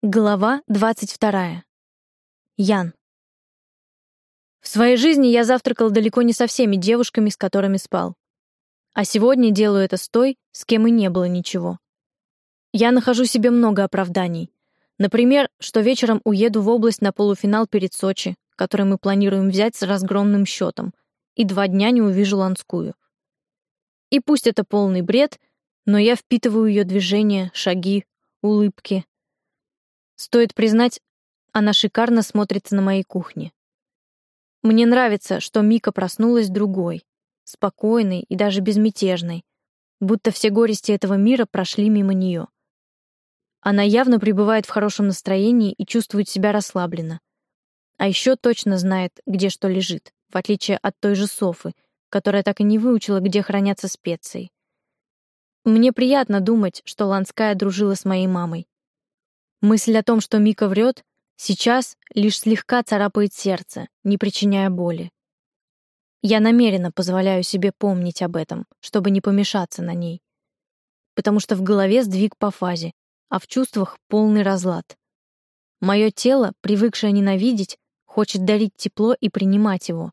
Глава 22. Ян. В своей жизни я завтракал далеко не со всеми девушками, с которыми спал. А сегодня делаю это с той, с кем и не было ничего. Я нахожу себе много оправданий. Например, что вечером уеду в область на полуфинал перед Сочи, который мы планируем взять с разгромным счетом, и два дня не увижу Ланскую. И пусть это полный бред, но я впитываю ее движения, шаги, улыбки, Стоит признать, она шикарно смотрится на моей кухне. Мне нравится, что Мика проснулась другой, спокойной и даже безмятежной, будто все горести этого мира прошли мимо нее. Она явно пребывает в хорошем настроении и чувствует себя расслабленно. А еще точно знает, где что лежит, в отличие от той же Софы, которая так и не выучила, где хранятся специи. Мне приятно думать, что Ланская дружила с моей мамой. Мысль о том, что Мика врет, сейчас лишь слегка царапает сердце, не причиняя боли. Я намеренно позволяю себе помнить об этом, чтобы не помешаться на ней. Потому что в голове сдвиг по фазе, а в чувствах полный разлад. Мое тело, привыкшее ненавидеть, хочет дарить тепло и принимать его.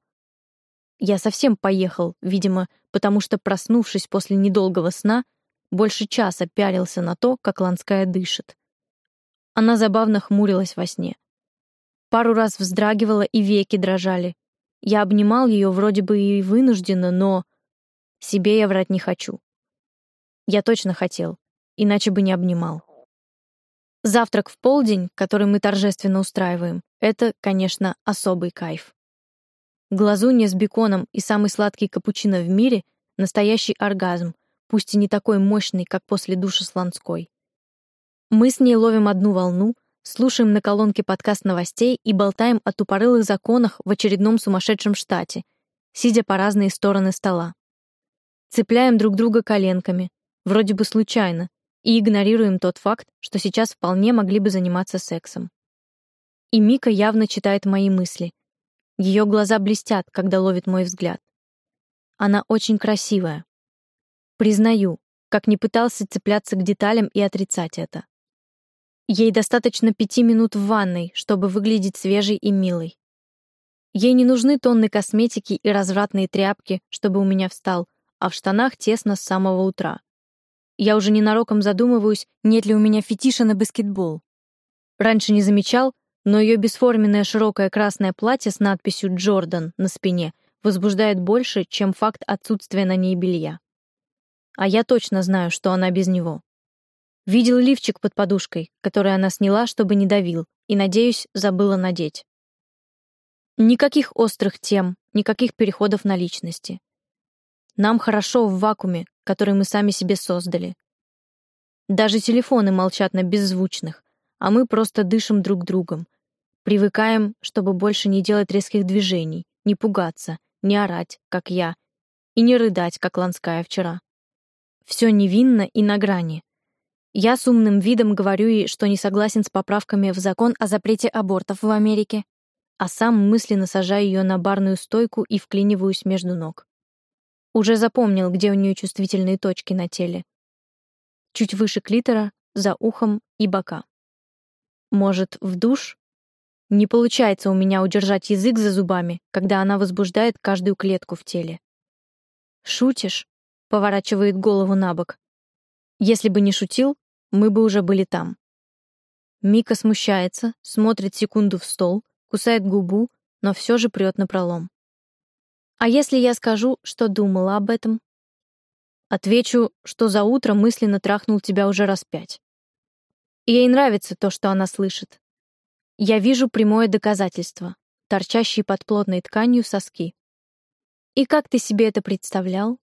Я совсем поехал, видимо, потому что, проснувшись после недолгого сна, больше часа пялился на то, как Ланская дышит. Она забавно хмурилась во сне. Пару раз вздрагивала, и веки дрожали. Я обнимал ее вроде бы и вынужденно, но... Себе я врать не хочу. Я точно хотел, иначе бы не обнимал. Завтрак в полдень, который мы торжественно устраиваем, это, конечно, особый кайф. Глазунья с беконом и самый сладкий капучино в мире — настоящий оргазм, пусть и не такой мощный, как после душа с Ланской. Мы с ней ловим одну волну, слушаем на колонке подкаст новостей и болтаем о тупорылых законах в очередном сумасшедшем штате, сидя по разные стороны стола. Цепляем друг друга коленками, вроде бы случайно, и игнорируем тот факт, что сейчас вполне могли бы заниматься сексом. И Мика явно читает мои мысли. Ее глаза блестят, когда ловит мой взгляд. Она очень красивая. Признаю, как не пытался цепляться к деталям и отрицать это. Ей достаточно пяти минут в ванной, чтобы выглядеть свежей и милой. Ей не нужны тонны косметики и развратные тряпки, чтобы у меня встал, а в штанах тесно с самого утра. Я уже ненароком задумываюсь, нет ли у меня фетиша на баскетбол. Раньше не замечал, но ее бесформенное широкое красное платье с надписью «Джордан» на спине возбуждает больше, чем факт отсутствия на ней белья. А я точно знаю, что она без него. Видел лифчик под подушкой, который она сняла, чтобы не давил, и, надеюсь, забыла надеть. Никаких острых тем, никаких переходов на личности. Нам хорошо в вакууме, который мы сами себе создали. Даже телефоны молчат на беззвучных, а мы просто дышим друг другом. Привыкаем, чтобы больше не делать резких движений, не пугаться, не орать, как я, и не рыдать, как Ланская вчера. Все невинно и на грани. Я с умным видом говорю ей, что не согласен с поправками в закон о запрете абортов в Америке, а сам мысленно сажаю ее на барную стойку и вклиниваюсь между ног. Уже запомнил, где у нее чувствительные точки на теле. Чуть выше клитора, за ухом и бока. Может, в душ? Не получается у меня удержать язык за зубами, когда она возбуждает каждую клетку в теле. «Шутишь?» — поворачивает голову на бок. Если бы не шутил, мы бы уже были там. Мика смущается, смотрит секунду в стол, кусает губу, но все же прет на пролом. А если я скажу, что думала об этом? Отвечу, что за утро мысленно трахнул тебя уже раз пять. И ей нравится то, что она слышит. Я вижу прямое доказательство, торчащие под плотной тканью соски. И как ты себе это представлял?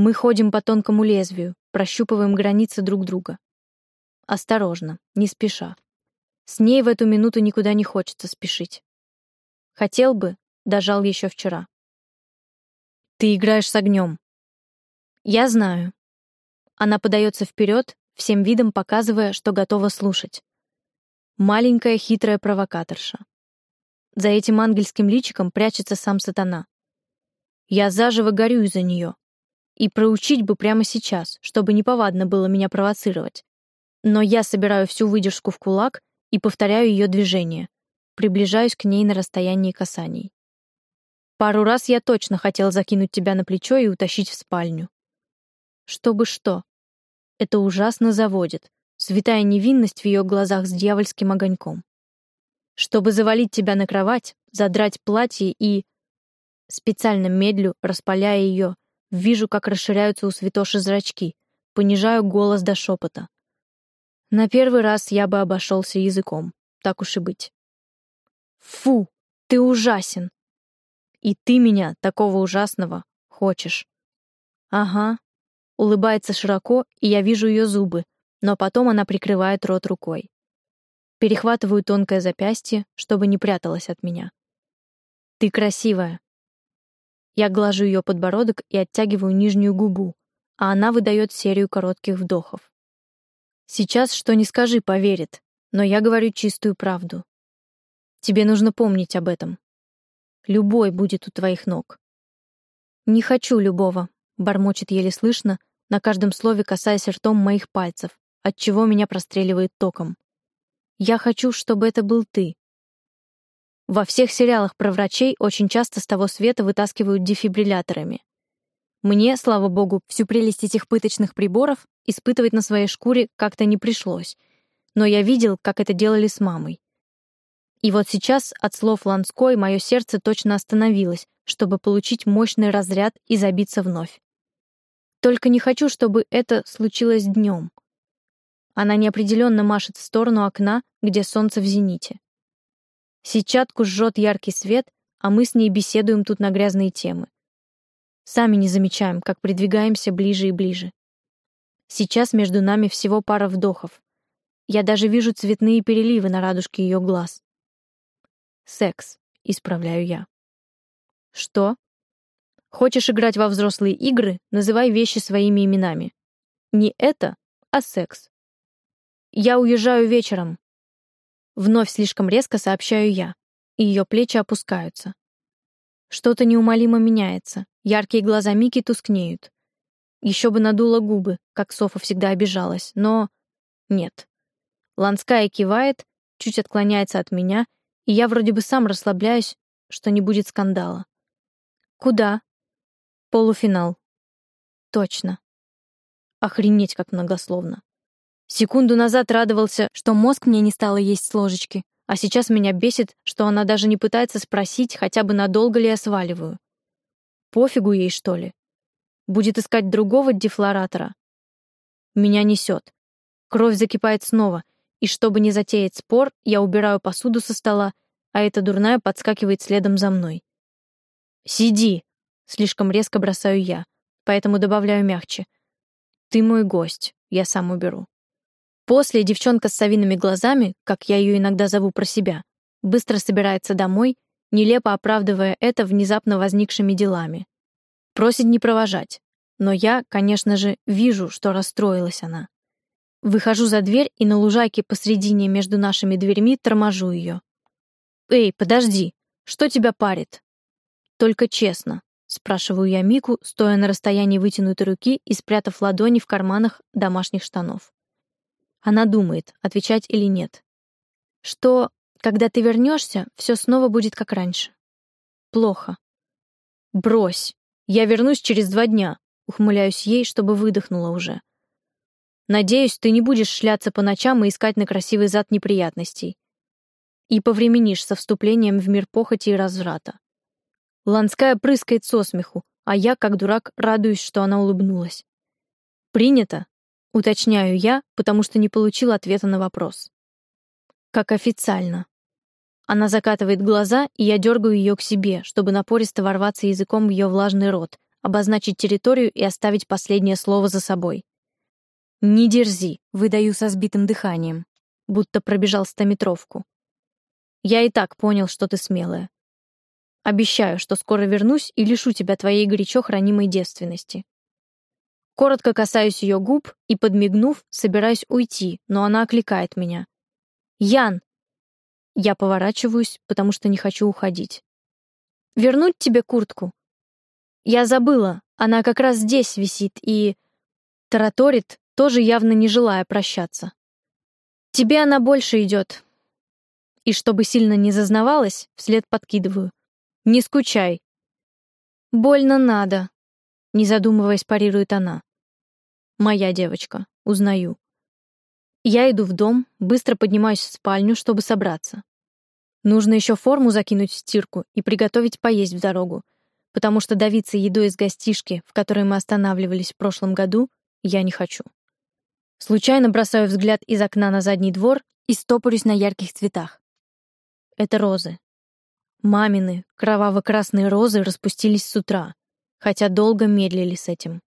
Мы ходим по тонкому лезвию, прощупываем границы друг друга. Осторожно, не спеша. С ней в эту минуту никуда не хочется спешить. Хотел бы, дожал еще вчера. Ты играешь с огнем. Я знаю. Она подается вперед, всем видом показывая, что готова слушать. Маленькая хитрая провокаторша. За этим ангельским личиком прячется сам сатана. Я заживо горю из-за нее, и проучить бы прямо сейчас, чтобы неповадно было меня провоцировать. Но я собираю всю выдержку в кулак и повторяю ее движение. Приближаюсь к ней на расстоянии касаний. Пару раз я точно хотел закинуть тебя на плечо и утащить в спальню. Чтобы что? Это ужасно заводит. Святая невинность в ее глазах с дьявольским огоньком. Чтобы завалить тебя на кровать, задрать платье и... Специально медлю, распаляя ее, вижу, как расширяются у святоши зрачки, понижаю голос до шепота. На первый раз я бы обошелся языком, так уж и быть. Фу, ты ужасен. И ты меня, такого ужасного, хочешь. Ага. Улыбается широко, и я вижу ее зубы, но потом она прикрывает рот рукой. Перехватываю тонкое запястье, чтобы не пряталась от меня. Ты красивая. Я глажу ее подбородок и оттягиваю нижнюю губу, а она выдает серию коротких вдохов. Сейчас что ни скажи, поверит, но я говорю чистую правду. Тебе нужно помнить об этом. Любой будет у твоих ног. Не хочу любого, бормочет еле слышно, на каждом слове касаясь ртом моих пальцев, от чего меня простреливает током. Я хочу, чтобы это был ты. Во всех сериалах про врачей очень часто с того света вытаскивают дефибрилляторами. Мне, слава богу, всю прелесть этих пыточных приборов испытывать на своей шкуре как-то не пришлось, но я видел, как это делали с мамой. И вот сейчас от слов Ланской мое сердце точно остановилось, чтобы получить мощный разряд и забиться вновь. Только не хочу, чтобы это случилось днем. Она неопределенно машет в сторону окна, где солнце в зените. Сетчатку жжет яркий свет, а мы с ней беседуем тут на грязные темы. Сами не замечаем, как придвигаемся ближе и ближе. Сейчас между нами всего пара вдохов. Я даже вижу цветные переливы на радужке ее глаз. Секс, исправляю я. Что? Хочешь играть во взрослые игры, называй вещи своими именами. Не это, а секс. Я уезжаю вечером. Вновь слишком резко сообщаю я, и ее плечи опускаются. Что-то неумолимо меняется. Яркие глаза Мики тускнеют. Еще бы надула губы, как Софа всегда обижалась, но... Нет. Ланская кивает, чуть отклоняется от меня и я вроде бы сам расслабляюсь, что не будет скандала. Куда? Полуфинал. Точно. Охренеть, как многословно. Секунду назад радовался, что мозг мне не стало есть с ложечки, а сейчас меня бесит, что она даже не пытается спросить, хотя бы надолго ли я сваливаю. Пофигу ей, что ли? Будет искать другого дефлоратора? Меня несет. Кровь закипает снова, и чтобы не затеять спор, я убираю посуду со стола, а эта дурная подскакивает следом за мной. «Сиди!» — слишком резко бросаю я, поэтому добавляю мягче. «Ты мой гость, я сам уберу». После девчонка с совиными глазами, как я ее иногда зову про себя, быстро собирается домой, нелепо оправдывая это внезапно возникшими делами. Просит не провожать, но я, конечно же, вижу, что расстроилась она. Выхожу за дверь и на лужайке посредине между нашими дверьми торможу ее. «Эй, подожди, что тебя парит?» «Только честно», — спрашиваю я Мику, стоя на расстоянии вытянутой руки и спрятав ладони в карманах домашних штанов. Она думает, отвечать или нет. Что, когда ты вернешься, все снова будет как раньше. Плохо. Брось. Я вернусь через два дня. Ухмыляюсь ей, чтобы выдохнула уже. Надеюсь, ты не будешь шляться по ночам и искать на красивый зад неприятностей. И повременишь со вступлением в мир похоти и разврата. Ланская прыскает со смеху, а я, как дурак, радуюсь, что она улыбнулась. «Принято», — уточняю я, потому что не получил ответа на вопрос. «Как официально». Она закатывает глаза, и я дергаю ее к себе, чтобы напористо ворваться языком в ее влажный рот, обозначить территорию и оставить последнее слово за собой. «Не дерзи», — выдаю со сбитым дыханием, будто пробежал стометровку. «Я и так понял, что ты смелая. Обещаю, что скоро вернусь и лишу тебя твоей горячо хранимой девственности». Коротко касаюсь ее губ и, подмигнув, собираюсь уйти, но она окликает меня. «Ян!» Я поворачиваюсь, потому что не хочу уходить. «Вернуть тебе куртку?» «Я забыла, она как раз здесь висит и...» Тараторит, тоже явно не желая прощаться. Тебе она больше идет. И чтобы сильно не зазнавалась, вслед подкидываю. Не скучай. Больно надо. Не задумываясь, парирует она. Моя девочка. Узнаю. Я иду в дом, быстро поднимаюсь в спальню, чтобы собраться. Нужно еще форму закинуть в стирку и приготовить поесть в дорогу, потому что давиться едой из гостишки, в которой мы останавливались в прошлом году, я не хочу. Случайно бросаю взгляд из окна на задний двор и стопорюсь на ярких цветах. Это розы. Мамины кроваво-красные розы распустились с утра, хотя долго медлили с этим.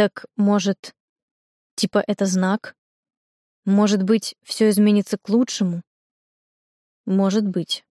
Так, может, типа это знак? Может быть, все изменится к лучшему? Может быть.